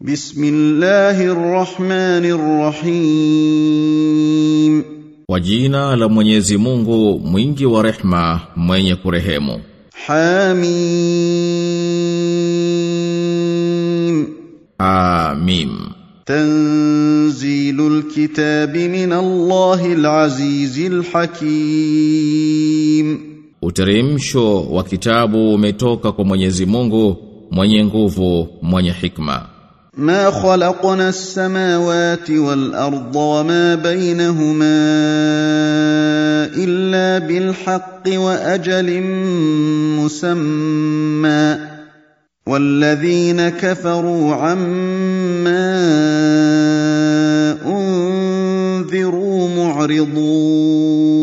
بسم الله الرحمن الرحيم Kwa jina la Mwenyezi Mungu mwingi wa rehma mwenye kurehemu حميم Amim تنزيل الكتاب من الله العزيز الحكيم Uteremsho wa kitabu umetoka kwa Mwenyezi Mungu mwenye nguvu mwenye hikma ما خلقنا السماوات والأرض وما بينهما إلا بالحق وأجل مسمى. والذين كفروا عما أنذروا معرضون.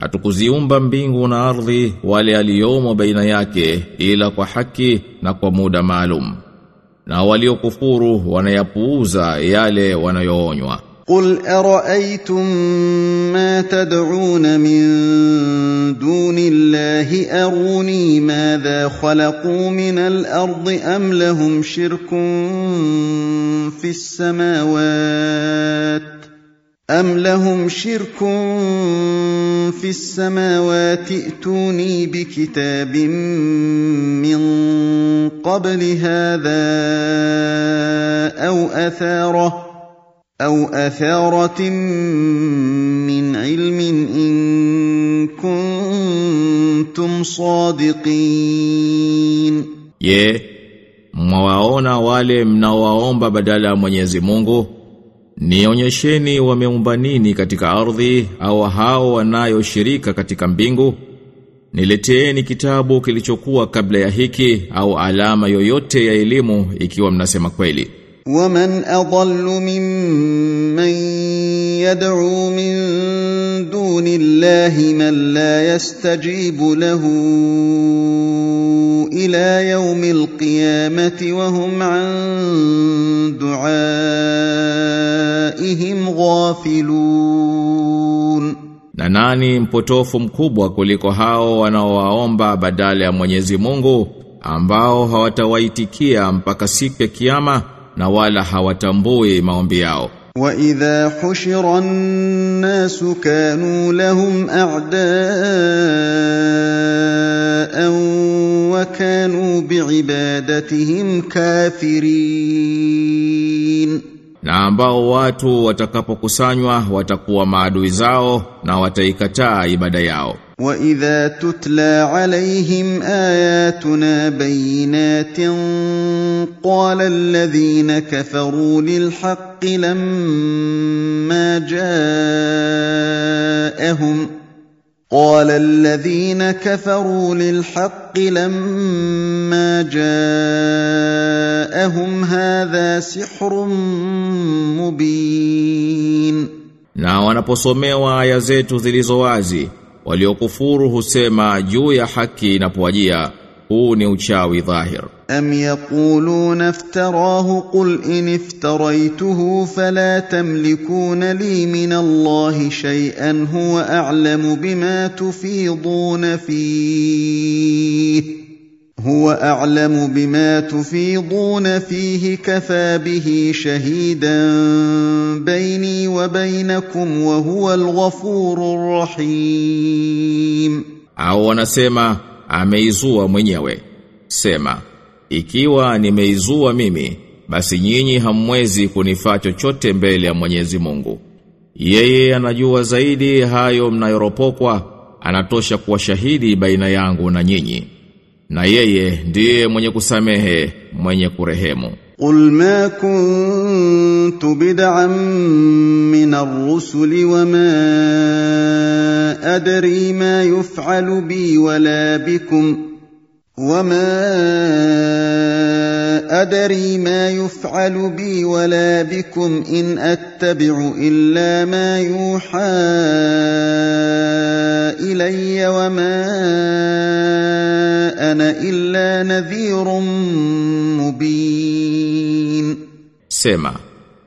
Hatukuziumba mbingu na ardhi wale aliyomo baina yake ila kwa haki na kwa muda na waliokufuru wanayapuuza yale wanayoonywa. قل ارايتم ما تدعون من دون الله اروني ماذا خلقوا من الأرض ام لهم شرك في السماوات ام لهم شرك في السماوات ائتوني بكتاب من قبل هذا أو اثاره أو أثارة من علم إن كنتم صادقين Je, mwawaona wale mnaowaomba badala ya Mwenyezi? Nionyesheni wameumba nini katika ardhi au hao wanayoshirika katika mbingu? Nileteeni kitabu kilichokuwa kabla ya hiki au alama yoyote ya elimu ikiwa mnasema kweli. ومن أضل ممن يدعو من دون الله من لا يستجيب له إلى يوم القيامة وهم عن دعائهم غافلون Na nani mpotofu mkubwa kuliko hao wanaowaomba badala ya Mwenyezi Mungu ambao hawatawaitikia mpaka siku ya kiyama na wala hawatambui maombi yao. واذا حشر الناس كانوا لهم اعداء وكانوا بعبادتهم كافرين Na ambao watu watakapokusanywa watakuwa maadui zao na wataikataa ibada yao. واذا تتلى عليهم اياتنا بينات قال الذين كفروا للحق لما جاءهم قال الذين كفروا للحق لما جاءهم هذا سحر مبين Na wanaposomewa aya zetu zilizo wazi, waliokufuru husema juu ya haki inapowajia, huu ni uchawi dhahir. أم يقولون افتراه قل إن افتريته فلا تملكون لي من الله شيئا هو أعلم بما تفيضون فيه هو أعلم بما تفيضون فيه كفى به شهيدا بيني وبينكم وهو الغفور الرحيم Au wanasema ameizua mwenyewe. Sema, ikiwa nimeizua mimi, basi nyinyi hamwezi kunifaa chochote mbele ya Mwenyezi Mungu. Yeye anajua zaidi hayo mnayoropokwa, anatosha kuwa shahidi baina yangu na nyinyi. na yeye ndiye mwenye kusamehe mwenye kurehemu. Qul ma kuntu bid'an min ar-rusuli wa ma adri ma yuf'alu bi wa la bikum. وما ادري ما يفعل بي ولا بكم ان اتبع الا ما يوحى الي وما انا الا نذير مبين Sema,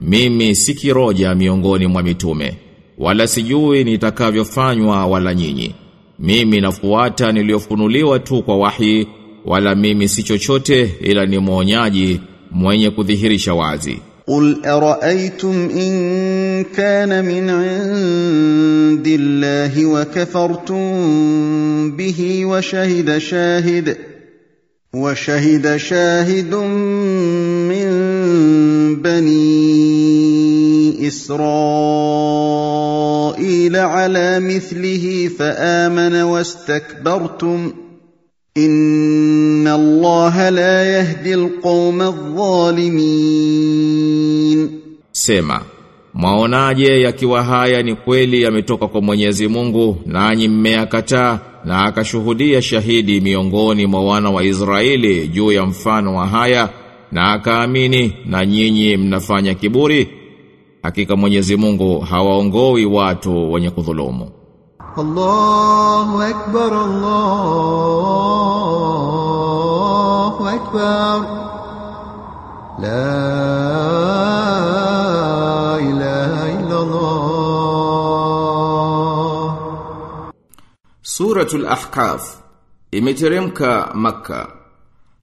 mimi si kiroja miongoni mwa mitume, wala sijui nitakavyofanywa wala nyinyi. mimi nafuata niliyofunuliwa tu kwa wahi wala mimi si chochote ila ni mwonyaji mwenye kudhihirisha wazi. Qul ara'aytum in kana min 'indillahi wa kafartum bihi wa shahida shahid wa shahida shahidun min bani Israil. اسرائيل على مثله فامن واستكبرتم ان الله لا يهدي القوم الظالمين Sema, mwaonaje yakiwa haya ni kweli yametoka kwa Mwenyezi Mungu nanyi mmeyakataa na akashuhudia shahidi miongoni mwa wana wa Israeli juu ya mfano wa haya na akaamini na nyinyi mnafanya kiburi Hakika Mwenyezi Mungu hawaongoi watu wenye kudhulumu. Allahu akbar Allahu akbar. La ilaha illa Allah Suratul Ahqaf imeteremka Makkah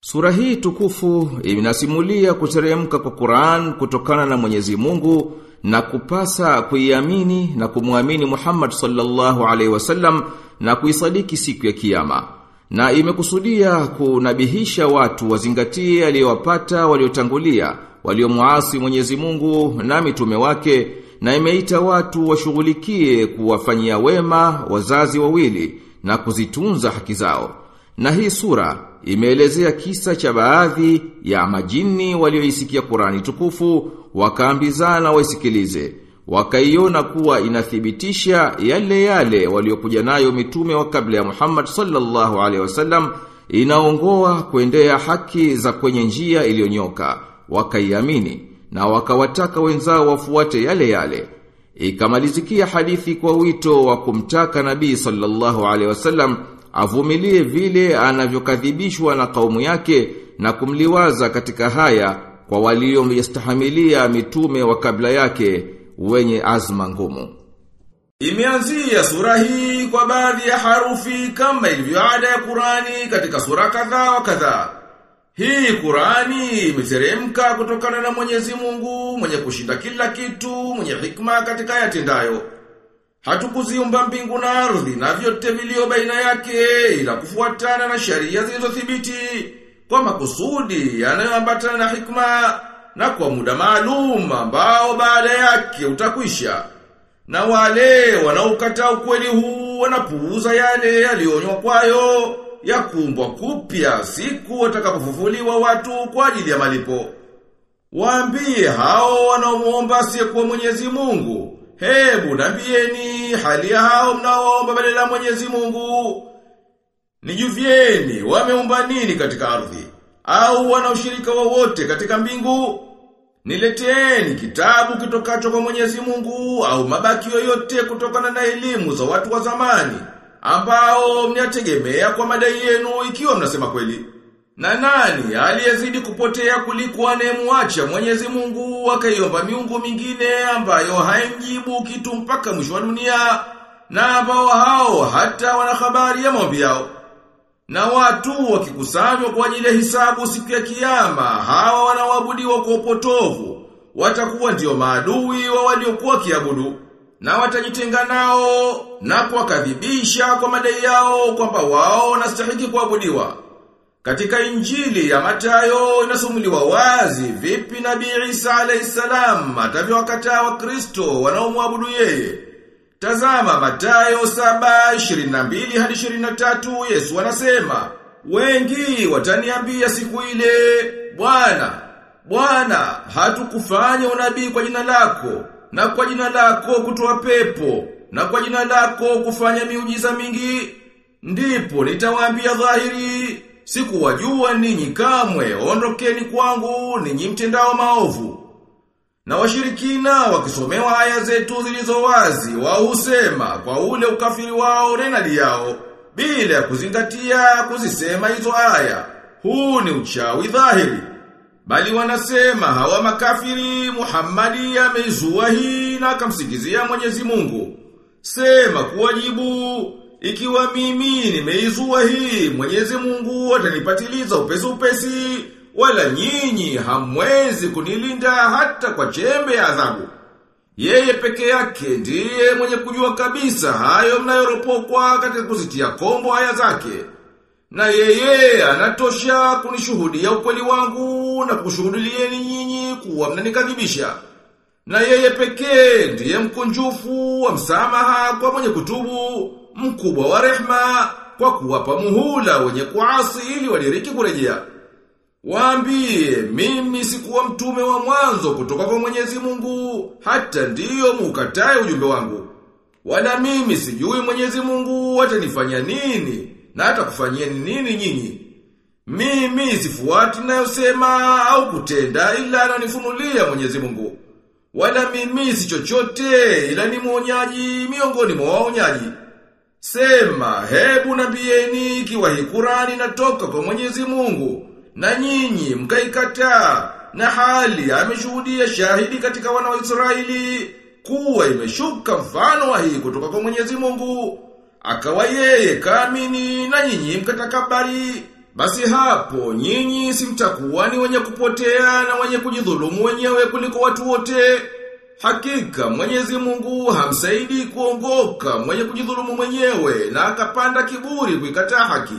Sura hii tukufu inasimulia kuteremka kwa Qur'an kutokana na Mwenyezi Mungu na kupasa kuiamini na kumwamini Muhammad sallallahu alaihi wasallam na kuisadiki siku ya kiyama. Na imekusudia kunabihisha watu wazingatie aliyowapata waliotangulia, waliomuasi Mwenyezi Mungu na mitume wake na imeita watu washughulikie kuwafanyia wema wazazi wawili na kuzitunza haki zao. Na hii sura imeelezea kisa cha baadhi ya majini walioisikia Qurani tukufu wakaambizana waisikilize wakaiona kuwa inathibitisha yale yale waliokuja nayo mitume wa kabla ya Muhammad sallallahu alaihi wasallam inaongoa kuendea haki za kwenye njia iliyonyoka wakaiamini na wakawataka wenzao wafuate yale yale. Ikamalizikia hadithi kwa wito wa kumtaka nabii sallallahu alaihi wasallam avumilie vile anavyokadhibishwa na kaumu yake na kumliwaza katika haya kwa waliomstahimilia mitume wa kabla yake wenye azma ngumu. Imeanzia sura hii kwa baadhi ya harufi kama ilivyo ada ya Qurani katika sura kadhaa wa kadhaa. Hii Qurani imeteremka kutokana na Mwenyezi Mungu mwenye kushinda kila kitu, mwenye hikma katika yatendayo. Hatukuziumba mbingu na ardhi na vyote vilio baina yake ila kufuatana na sharia zilizothibiti kwa makusudi yanayoambatana na hikma na kwa muda maalum ambao baada yake utakwisha. Na wale wanaokataa ukweli huu wanapuuza yale yalionywa kwayo ya kumbwa kupya siku watakapofufuliwa watu kwa ajili ya malipo. Waambie hao wanaomuomba asiyekuwa Mwenyezi Mungu, hebu nambieni hali ya hao mnaoomba badala Mwenyezi Mungu. Nijuvieni wameumba nini katika ardhi au wana ushirika wowote katika mbingu? Nileteeni kitabu kitokacho kwa Mwenyezi Mungu au mabaki yoyote kutokana na elimu za watu wa zamani ambao mnategemea kwa madai yenu ikiwa mnasema kweli. Na nani aliyezidi kupotea kuliko anemwacha Mwenyezi Mungu akaiomba miungu mingine ambayo haimjibu kitu mpaka mwisho wa dunia na ambao hao hata wana habari ya maombi yao. Na watu wakikusanywa kwa ajili ya hisabu siku ya kiyama, hawa wanaoabudiwa kwa upotovu, watakuwa ndio maadui wa waliokuwa kiabudu na watajitenga nao na kuwakadhibisha kwa madai yao kwamba wao wanastahili kuabudiwa. Katika injili ya Matayo inasumuliwa wazi vipi Nabii Isa alayhisalam wa kristo wanaomwabudu yeye. Tazama Matayo 7:22 hadi 23 Yesu anasema, "Wengi wataniambia siku ile, Bwana, Bwana, hatukufanya unabii kwa jina lako, na kwa jina lako kutoa pepo, na kwa jina lako kufanya miujiza mingi." Ndipo nitawaambia dhahiri, sikuwajua ninyi kamwe, ondokeni kwangu ninyi mtendao maovu. Na washirikina wakisomewa haya zetu zilizo wazi, wao husema kwa ule ukafiri wao renali yao, bila ya kuzingatia kuzisema hizo haya. Huu ni uchawi dhahiri. Bali wanasema hawa makafiri Muhammadi ameizua hii na akamsikizia Mwenyezi Mungu. Sema kuwajibu, ikiwa mimi nimeizua hii, Mwenyezi Mungu atanipatiliza upesi upesi, wala nyinyi hamwezi kunilinda hata kwa chembe ya adhabu. Yeye peke yake ndiye mwenye kujua kabisa hayo mnayoropokwa katika kuzitia kombo haya zake. Na yeye anatosha kunishuhudia ukweli wangu na kushuhudulieni nyinyi kuwa mnanikadhibisha. Na yeye pekee ndiye mkunjufu wa msamaha kwa mwenye kutubu, mkubwa wa rehma kwa kuwapa muhula wenye kuasi ili waliriki kurejea. Waambie, mimi sikuwa mtume wa mwanzo kutoka kwa Mwenyezi Mungu, hata ndiyo mukatae ujumbe wangu. Wala mimi sijui Mwenyezi Mungu atanifanya nini na atakufanyieni nini nyinyi. Mimi sifuati nayosema au kutenda ila ananifunulia Mwenyezi Mungu. Wala mimi si chochote ila ni mwonyaji miongoni mwa waonyaji. Sema, hebu nabieni ikiwa hii Qur'ani inatoka kwa Mwenyezi Mungu na nyinyi mkaikataa na hali ameshuhudia shahidi katika wana wa Israeli kuwa imeshuka mfano wa hii kutoka kwa Mwenyezi Mungu. Akawa yeye kaamini na nyinyi mkatakabari basi hapo nyinyi simtakuwa ni wenye kupotea na wenye kujidhulumu wenyewe kuliko watu wote Hakika Mwenyezi Mungu hamsaidi kuongoka mwenye kujidhulumu mwenyewe na akapanda kiburi kuikataa haki